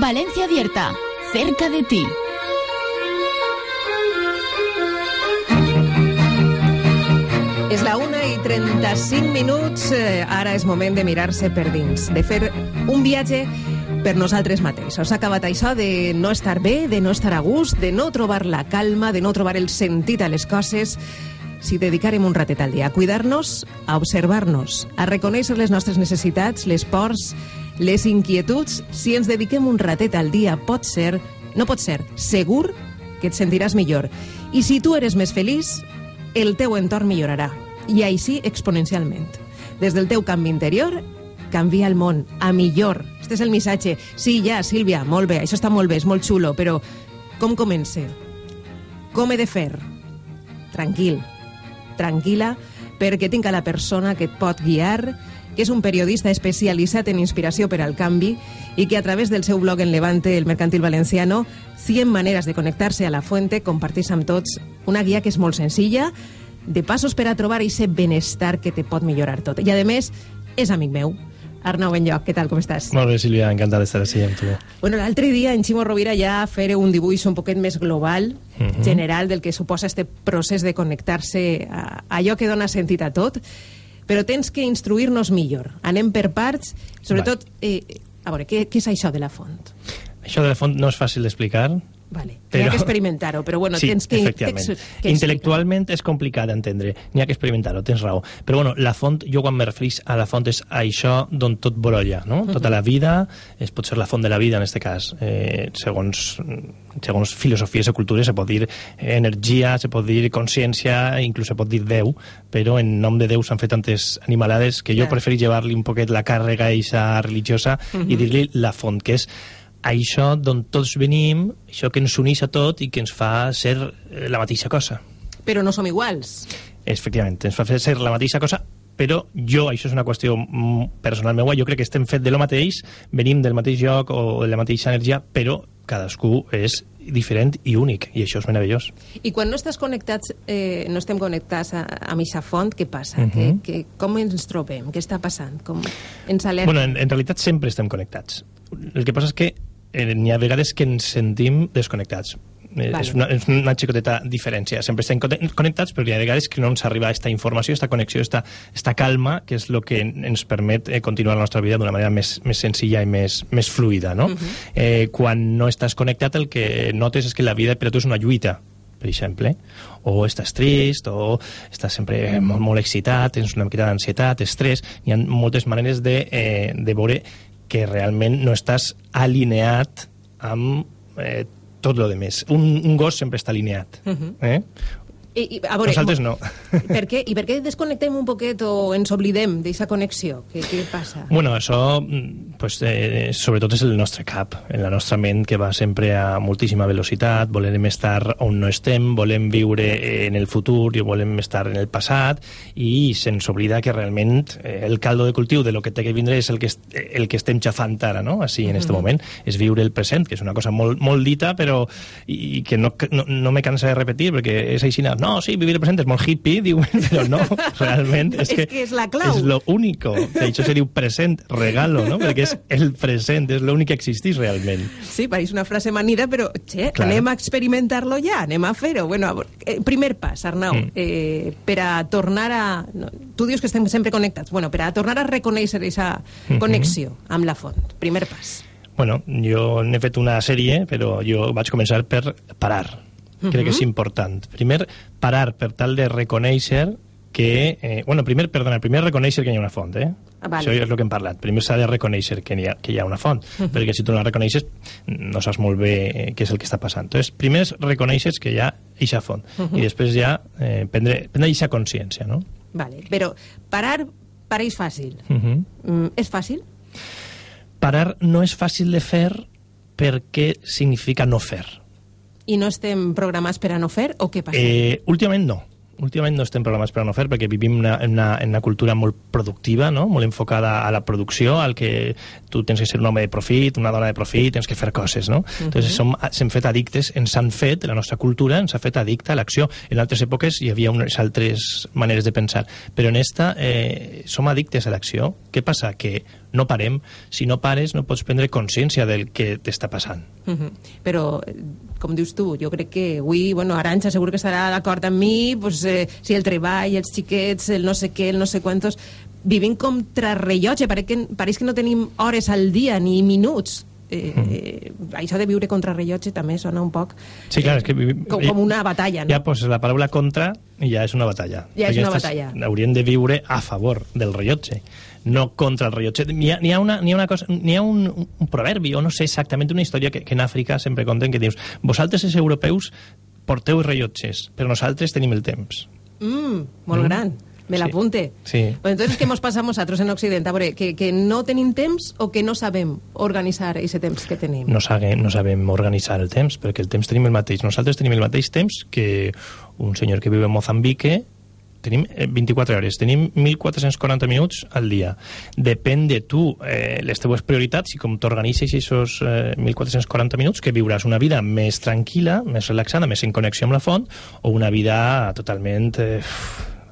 Valencia Abierta, cerca de ti. És la 1 i 35 minuts. Eh, Ara és moment de mirar-se per dins, de fer un viatge per nosaltres mateixos. S'ha acabat això de no estar bé, de no estar a gust, de no trobar la calma, de no trobar el sentit a les coses. Si dedicarem un ratet al dia a cuidar-nos, a observar-nos, a reconèixer les nostres necessitats, les pors, les inquietuds, si ens dediquem un ratet al dia, pot ser, no pot ser, segur que et sentiràs millor. I si tu eres més feliç, el teu entorn millorarà, i així exponencialment. Des del teu canvi interior, canvia el món, a millor. Este és el missatge. Sí, ja, Sílvia, molt bé, això està molt bé, és molt xulo, però com comença? Com he de fer? Tranquil, tranquil·la, perquè tinc a la persona que et pot guiar, que és un periodista especialitzat en inspiració per al canvi i que a través del seu blog en Levante, el Mercantil Valenciano, 100 maneres de connectar-se a la fuente, compartís amb tots una guia que és molt senzilla, de passos per a trobar aquest benestar que te pot millorar tot. I, a més, és amic meu. Arnau Benlloc, què tal, com estàs? Molt bé, Sílvia, encantat d'estar així amb tu. Bueno, l'altre dia en Ximo Rovira ja fere un dibuix un poquet més global, uh -huh. general, del que suposa este procés de connectar-se a allò que dona sentit a tot, però tens que instruir-nos millor. Anem per parts, sobretot... Eh, a veure, què, què és això de la font? Això de la font no és fàcil d'explicar, Vale. Però... Hi ha que experimentar-ho, però bueno, sí, tens que... efectivament. Tens que Intel·lectualment és complicat d'entendre, n'hi ha que experimentar-ho, tens raó. Però bueno, la font, jo quan me referís a la font és a això d'on tot brolla, no? Uh -huh. Tota la vida, es pot ser la font de la vida en aquest cas, eh, segons, segons filosofies o cultures se pot dir energia, se pot dir consciència, inclús se pot dir Déu, però en nom de Déu s'han fet tantes animalades que jo Clar. preferís llevar-li un poquet la càrrega eixa religiosa uh -huh. i dir-li la font, que és això d'on tots venim, això que ens uneix a tot i que ens fa ser eh, la mateixa cosa. Però no som iguals. Efectivament, ens fa ser la mateixa cosa, però jo, això és una qüestió mm, personal meua, jo crec que estem fet de lo mateix, venim del mateix lloc o de la mateixa energia, però cadascú és diferent i únic, i això és meravellós. I quan no estàs connectats, eh, no estem connectats a, amb aquesta font, què passa? Uh Mhm. -huh. que, que, com ens trobem? Què està passant? Com ens alerta? Bueno, en, en realitat sempre estem connectats. El que passa és que n'hi ha vegades que ens sentim desconnectats. Eh, Vale. És, una, és una xicoteta diferència. Sempre estem conne- connectats, però hi ha vegades que no ens arriba aquesta informació, aquesta connexió, esta, esta calma, que és el que ens permet eh, continuar la nostra vida d'una manera més, més senzilla i més, més fluida. No? Mhm. eh, quan no estàs connectat, el que notes és que la vida per a tu és una lluita per exemple, o estàs trist, o estàs sempre molt, molt excitat, tens una miqueta d'ansietat, estrès, hi ha moltes maneres de, eh, de veure que realment no estàs alineat amb eh, tot lo de més. Un, un gos sempre està alineat. Uh Mhm. -huh. eh? I, i, a veure, Nosaltres no. Per què? I per què desconnectem un poquet o ens oblidem d'aquesta connexió? Què, què passa? Bueno, això, mm, pues, eh, sobretot és el nostre cap, en la nostra ment, que va sempre a moltíssima velocitat, volem estar on no estem, volem viure en el futur i volem estar en el passat, i se'ns oblida que realment eh, el caldo de cultiu de lo que té que vindre és el que, est el que estem xafant ara, no?, així, en este moment, és viure el present, que és una cosa molt, molt dita, però i, i que no, no, no me cansa de repetir, perquè és així, no, sí, vivir el present és molt hippie, diuen, però no, realment és, És que, que és la clau. És lo único. De hecho, se diu present, regalo, no? Perquè és el present, és l'únic que existeix realment. Sí, pareix una frase manida, però, che, Clar. anem a experimentar-lo ja, anem a fer-ho. Bueno, eh, primer pas, Arnau, Mm. eh, per a tornar a... No, tu dius que estem sempre connectats. Bueno, per a tornar a reconèixer aquesta Mhm. connexió amb la font. Primer pas. Bueno, jo n'he fet una sèrie, però jo vaig començar per parar. Crec que és important. Primer, parar per tal de reconèixer que... Eh, bueno, primer, perdona, primer reconèixer que hi ha una font, eh? Ah, vale. Això és el que hem parlat. Primer s'ha de reconèixer que hi ha, que hi ha una font, perquè si tu no la reconeixes no saps molt bé eh, què és el que està passant. Entonces, primer reconeixes que hi ha eixa font i després ja eh, prendre, prendre eixa consciència, no? Vale. Però parar pareix fàcil. Uh -huh. Mm, és fàcil? Parar no és fàcil de fer perquè significa no fer. I no estem programats per a no fer o què passa? Eh, últimament no. últimament no estem programats per a no fer perquè vivim una, en, una, en una cultura molt productiva, no? molt enfocada a la producció, al que tu tens que ser un home de profit, una dona de profit, tens que fer coses, no? Uh -huh. Entonces som, fet addictes, ens han fet, la nostra cultura ens ha fet addicta a l'acció. En altres èpoques hi havia unes altres maneres de pensar, però en esta eh, som addictes a l'acció. Què passa? Que no parem. Si no pares, no pots prendre consciència del que t'està passant. Uh -huh. Però, com dius tu, jo crec que avui, bueno, Aranxa segur que estarà d'acord amb mi, pues, eh, si el treball, els xiquets, el no sé què, el no sé quantos... Vivim contra rellotge, pareix que, pareix que no tenim hores al dia ni minuts eh, eh, això de viure contra rellotge també sona un poc Sí, clar, és que... eh, com, com una batalla, no? Ja poses la paraula contra i ja és una batalla. Ja és una batalla. Hauríem de viure a favor del rellotge, no contra el rellotge. N'hi ha, n'hi ha, una, n'hi ha, una cosa, n'hi ha un, un proverbi, o no sé exactament, una història que, que en Àfrica sempre conten, que dius, vosaltres els europeus porteu rellotges, però nosaltres tenim el temps. Mm, molt Mm. gran. Me Sí. l'apunte. Sí. Bueno, entonces, què mos passa a nosaltres en Occident? A veure, que, que no tenim temps o que no sabem organitzar aquest temps que tenim? no, sabem, no sabem organitzar el temps, perquè el temps tenim el mateix. Nosaltres tenim el mateix temps que un senyor que viu a Mozambique, tenim eh, 24 hores, tenim 1.440 minuts al dia. Depèn de tu, eh, les teves prioritats, i com t'organitzes aquests eh, 1.440 minuts, que viuràs una vida més tranquil·la, més relaxada, més en connexió amb la font, o una vida totalment... Eh,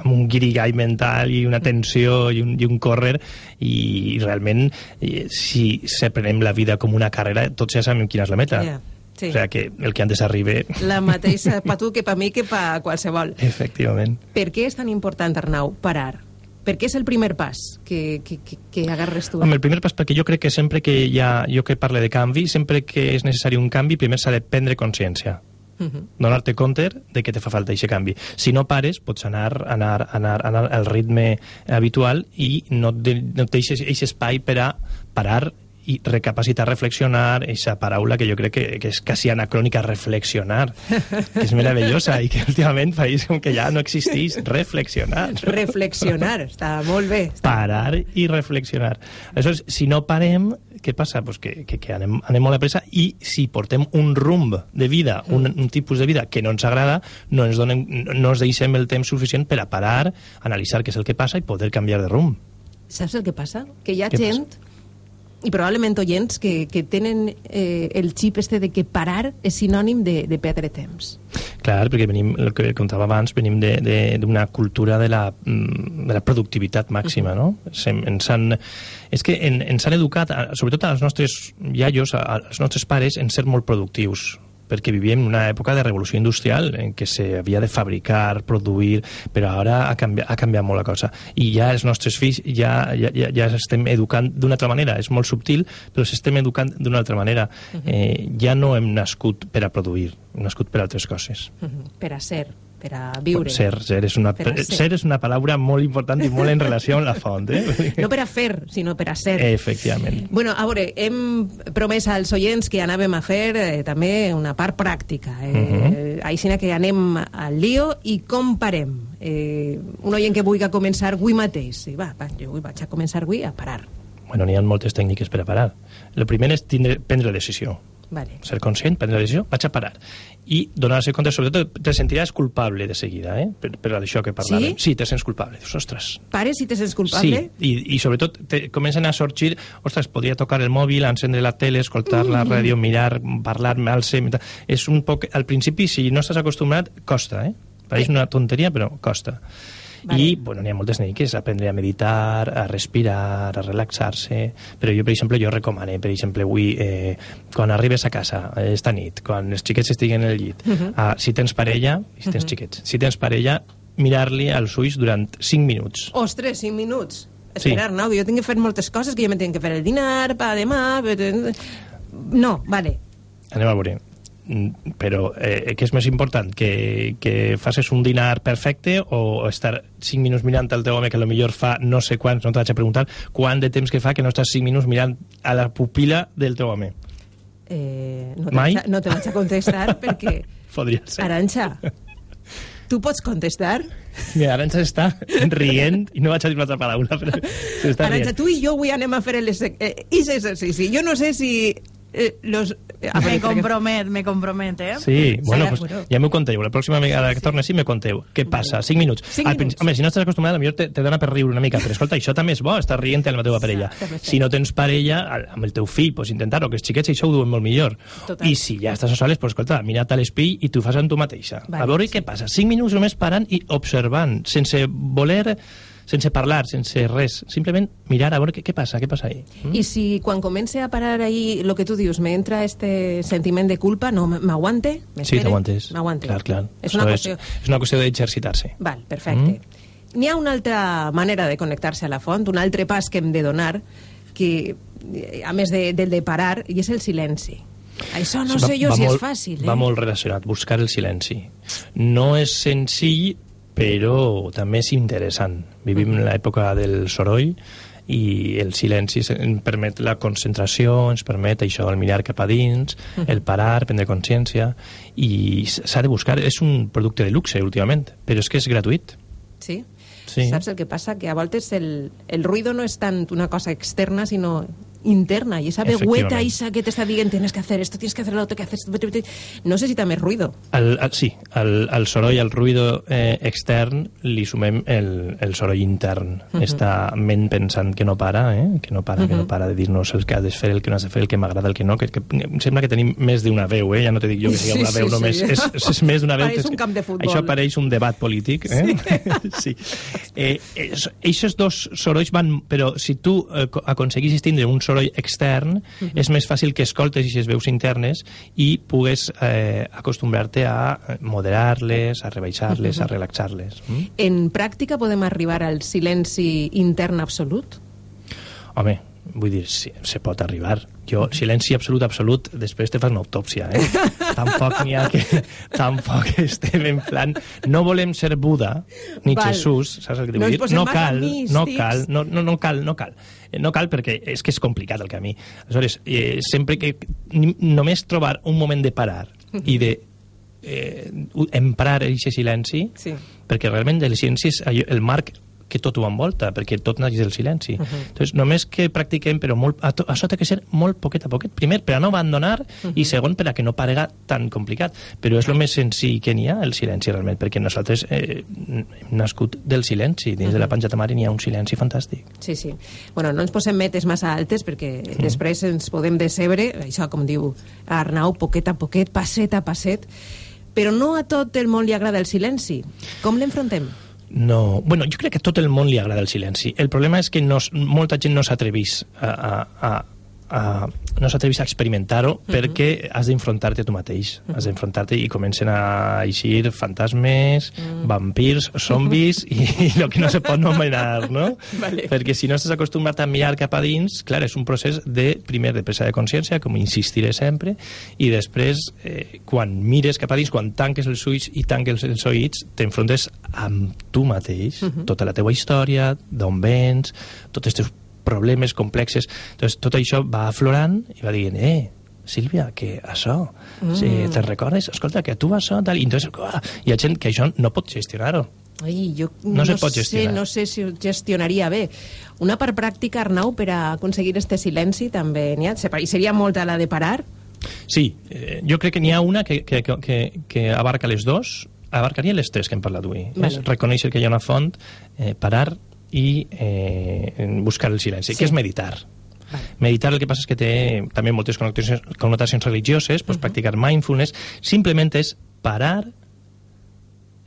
amb un guirigall mental i una tensió i un, i un córrer. I realment eh, si se prenem la vida com una carrera tots ja sabem quina és la meta. Ja, sí. o sigui que el que antes arribe La mateixa pa tu que pa mi que pa qualsevol. efectivament Per què és tan important, Arnau, parar? Per què és el primer pas que, que, que, que agarres tu? Home, el primer pas perquè jo crec que sempre que hi ha, jo que parle de canvi, sempre que és necessari un canvi, primer s'ha de prendre consciència. Uh -huh. donar-te compte de que te fa falta aquest canvi. Si no pares, pots anar, anar, anar, anar al ritme habitual i no, de, no et deixes aquest espai per a parar i recapacitar, reflexionar, aquesta paraula que jo crec que, que és quasi anacrònica, reflexionar, que és meravellosa i que últimament pareix com que ja no existeix, reflexionar. Reflexionar, està molt bé. Parar i reflexionar. Aleshores, si no parem, què passa? Pues que, que, que anem, anem molt a pressa i si portem un rumb de vida, un, un tipus de vida que no ens agrada, no ens, donem, no ens deixem el temps suficient per a parar, analitzar què és el que passa i poder canviar de rumb. Saps el que passa? Que hi ha Què gent, i probablement oients, que, que tenen eh, el xip este de que parar és sinònim de, de perdre temps. Clar, perquè venim, el que contava abans, venim de- de- d'una cultura de la, mm, de la productivitat màxima, no? Sem- Ens han, és que en, ens han educat, sobretot als nostres iaios, als nostres pares, en ser molt productius perquè vivíem en una època de revolució industrial en què s'havia de fabricar, produir, però ara ha canviat, ha canviat molt la cosa. I ja els nostres fills ja, ja, ja, ja estem educant d'una altra manera. És molt subtil, però s'estem educant d'una altra manera. eh, ja no hem nascut per a produir, hem nascut per a altres coses. Uh -huh. Per a ser, per a viure. Ser, ser, és una, Per ser. ser és una paraula molt important i molt en relació amb la font. Eh? No per a fer, sinó per a ser. Efectivament. Bueno, a veure, hem promès als oients que anàvem a fer eh, també una part pràctica. Eh? Uh Mhm. -huh. Així que anem al lío i com parem. Eh, un oient que vulgui començar avui mateix. I va, va, jo vaig a començar avui a parar. Bueno, n'hi ha moltes tècniques per a parar. El primer és tindre, prendre decisió. Vale. ser conscient, prendre la decisió, vaig a parar. I donar-se compte, sobretot, te sentiràs culpable de seguida, eh? per, per això que parlàvem. Sí? Sí, te sents culpable. Dius, ostres, Pares si te sents culpable? Sí, i, i sobretot te comencen a sorgir, ostres, podria tocar el mòbil, encendre la tele, escoltar la ràdio, mirar, parlar, alce... És un poc... Al principi, si no estàs acostumat, costa, eh? Pareix una tonteria, però costa. Vale. I, bueno, n'hi ha moltes tècniques, aprendre a meditar, a respirar, a relaxar-se, però jo, per exemple, jo recomano, per exemple, avui, eh, quan arribes a casa, eh, esta nit, quan els xiquets estiguen en el llit, uh -huh. ah, si tens parella, si tens xiquets, si tens parella, mirar-li als ulls durant 5 minuts. Ostres, 5 minuts. Sí. Espera, Arnau, jo tinc que fer moltes coses, que jo me tinc que fer el dinar, pa demà... pe- No, vale. Anem a veure. Mm, Però eh, què és més important? Que, que facis un dinar perfecte o estar 5 minuts mirant el teu home que a lo millor fa no sé quants, no t'haig de preguntar, quant de temps que fa que no estàs 5 minuts mirant a la pupila del teu home? Eh, no, te Mai? vaig a, no te vaig a contestar perquè... Podria ser. Aranxa, tu pots contestar? Mira, Aranxa està rient i no vaig a dir una altra paraula, però s'està rient. tu i jo avui anem a fer aquest eh, exercici. Jo no sé si eh, los... a Me compromet, me compromet, eh? Sí, bueno, pues ja m'ho conteu. La pròxima vegada que torni així me conteu. Què passa? 5 minuts. Cinc Al minuts. principi- Home, si no estàs acostumat, potser te, te dona per riure una mica, però escolta, això també és bo, estar rient amb la teva parella. Si no tens parella, al- amb el teu fill, pues intentar-ho, que els xiquets això ho duen molt millor. Total. I si ja estàs a soles, pues escolta, mira't a l'espill i tu fas amb tu mateixa. Vale, a veure sí. què passa. 5 minuts només parant i observant, sense voler sense parlar, sense res, simplement mirar a veure què, què passa, què passa ahí. Mm? I si quan comence a parar ahí lo que tu dius, me entra este sentiment de culpa, no m'aguante? Sí, t'aguantes. M'aguante. Clar, clar. És una qüestió... és una qüestió d'exercitar-se. Val, perfecte. Mm. N'hi ha una altra manera de connectar-se a la font, un altre pas que hem de donar, que, eh, a més de, del de parar, i és el silenci. Això no Va- sé jo va si molt, és fàcil, eh? Va molt relacionat, buscar el silenci. No és senzill, però també és interessant. Vivim en l'època del soroll i el silenci ens permet la concentració, ens permet això, el mirar cap a dins, el parar, prendre consciència, i s'ha de buscar. És un producte de luxe, últimament, però és que és gratuït. Sí? Sí. Saps el que passa? Que a voltes el, el ruido no és tant una cosa externa, sinó interna. Y esa Efectivament. esa que te está diciendo, tienes que hacer esto, tienes que hacer lo otro, que hacer esto. No sé si també és ruido. Al, al, sí, al, al soroll, al ruïdo eh, extern, li sumem el, el soroll intern. Uh -huh. Està ment pensant que no para, eh? que no para, uh -huh. que no para de dir-nos el que has de fer, el que no has de fer, el que m'agrada, el que no. Que, que, em sembla que tenim més d'una veu, eh? ja no te dic jo que sigui Sí, una veu sí, només, sí. és, és, és més d'una veu. Pareix un camp de futbol. Això pareix un debat polític. Eh? Sí. Eh, es, eixos dos sorolls van... Però si tu eh, co- aconseguissis tindre un soroll extern, uh -huh. és més fàcil que escoltes aquestes veus internes i pugues eh, acostumbrar-te a moderar-les, a rebaixar-les, uh -huh. a relaxar-les. Mm? En pràctica podem arribar al silenci intern absolut? Home, vull dir, sí, se pot arribar. Jo, silenci absolut, absolut, després te fas una autòpsia, eh? tampoc n'hi ha que... Tampoc estem en plan... No volem ser Buda, ni Val. Jesús, saps el que No vull dir? No cal, no cal, no, no, no cal, no cal. Eh, No cal perquè és que és complicat el camí. Aleshores, eh, sempre que... Només trobar un moment de parar i de eh, emprar aquest silenci, Sí. perquè realment el silenci és el marc que tot ho envolta, perquè tot naix del silenci. Uh -huh. Entonces, només que practiquem, però molt, a to- això té que ser molt poquet a poquet. Primer, per a no abandonar, uh -huh. i segon, per a que no parega tan complicat. Però és el més senzill que n'hi ha, el silenci, realment, perquè nosaltres eh, hem nascut del silenci. Dins uh -huh. de la Panxa Tamari n'hi ha un silenci fantàstic. Sí, sí. Bueno, no ens posem metes massa altes perquè mm. després ens podem decebre, això com diu Arnau, poquet a poquet, passet a passet, però no a tot el món li agrada el silenci. Com l'enfrontem? No, bueno, jo crec que a tot el món li agrada el silenci. El problema és que no, molta gent no s'atrevís a, a, a, a, no s'atrevís a experimentar-ho uh -huh. perquè has d'enfrontar-te a tu mateix. Uh -huh. Has d'enfrontar-te i comencen a eixir fantasmes, uh -huh. vampirs, zombis i, i el que no se pot nomenar, no? Vale. Perquè si no estàs acostumat a mirar cap a dins, clar, és un procés de, primer, de presa de consciència, com insistiré sempre, i després, eh, quan mires cap a dins, quan tanques els ulls i tanques els oïts, t'enfrontes amb tu mateix, uh -huh. tota la teua història, d'on vens, tots els teus problemes complexes. Entonces, tot això va aflorant i va dient, eh, Sílvia, que això, mm. si te'n recordes? Escolta, que tu això, tal... I entonces, uah, hi ha gent que això no pot gestionar-ho. Ai, jo No no, se pot sé, gestionar. no sé si ho gestionaria bé. Una part pràctica, Arnau, per a aconseguir este silenci també n'hi ha. I seria molta la de parar? Sí, eh, jo crec que n'hi ha una que, que, que, que, que abarca les dos, abarcaria les tres que hem parlat avui. Vale. És reconèixer que hi ha una font, eh, parar i eh, buscar el silenci, Sí. que és meditar. Vale. Meditar el que passa és que té també moltes connotacions, connotacions religioses, pues, practicar mindfulness, simplement és parar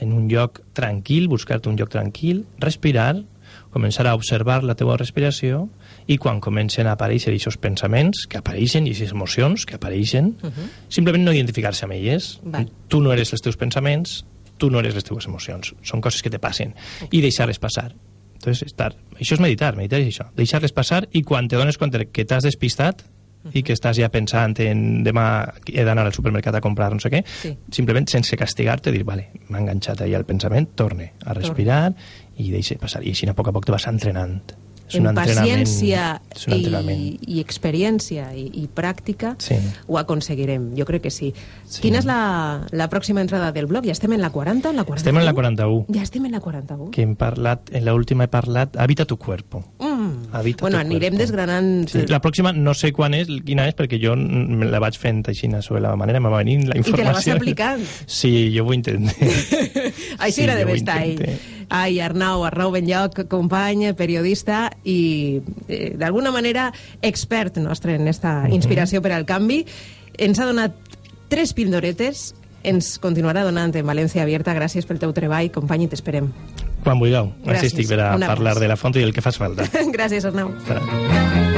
en un lloc tranquil, buscar-te un lloc tranquil, respirar, començar a observar la teua respiració i quan comencen a aparèixer aquests pensaments que apareixen i aquestes emocions que apareixen, uh -huh. simplement no identificar-se amb elles. Val. Tu no eres els teus pensaments, tu no eres les teves emocions. Són coses que te passen. I deixar-les passar. Entonces, estar... Això és meditar, meditar és això. Deixar-les passar i quan te dones compte que t'has despistat i que estàs ja pensant en demà he d'anar al supermercat a comprar no sé què, Sí. simplement sense castigar-te, dir, vale, m'ha enganxat ahir el pensament, torne a respirar i deixa passar. I així a poc a poc te vas entrenant. És en un entrenament- paciència és un i, i experiència i, i pràctica Sí. ho aconseguirem, jo crec que sí. Sí. Quina és la, la pròxima entrada del blog? Ja estem en la 40 o en la 41? Estem en la 41, Ja estem en la 41. que hem parlat, en l'última he parlat, Habita tu cuerpo. Mm. Mm. Habita bueno, anirem cuerpo. desgranant... Sí, la pròxima no sé quan és, quina és, perquè jo me la vaig fent així sobre la manera, me va venint la I te la vas informació. aplicant. Sí, jo ho intenté. Així Sí, era de intenté. Ai, Arnau, Arnau Benlloc, company, periodista i, eh, d'alguna manera, expert nostre en esta Mhm. inspiració per al canvi. Ens ha donat tres pildoretes, ens continuarà donant en València Abierta. Gràcies pel teu treball, company, i t'esperem. Quan vulgueu. Gràcies. Així estic per a parlar de la font i del que fas falta. Gràcies, Arnau. Hasta.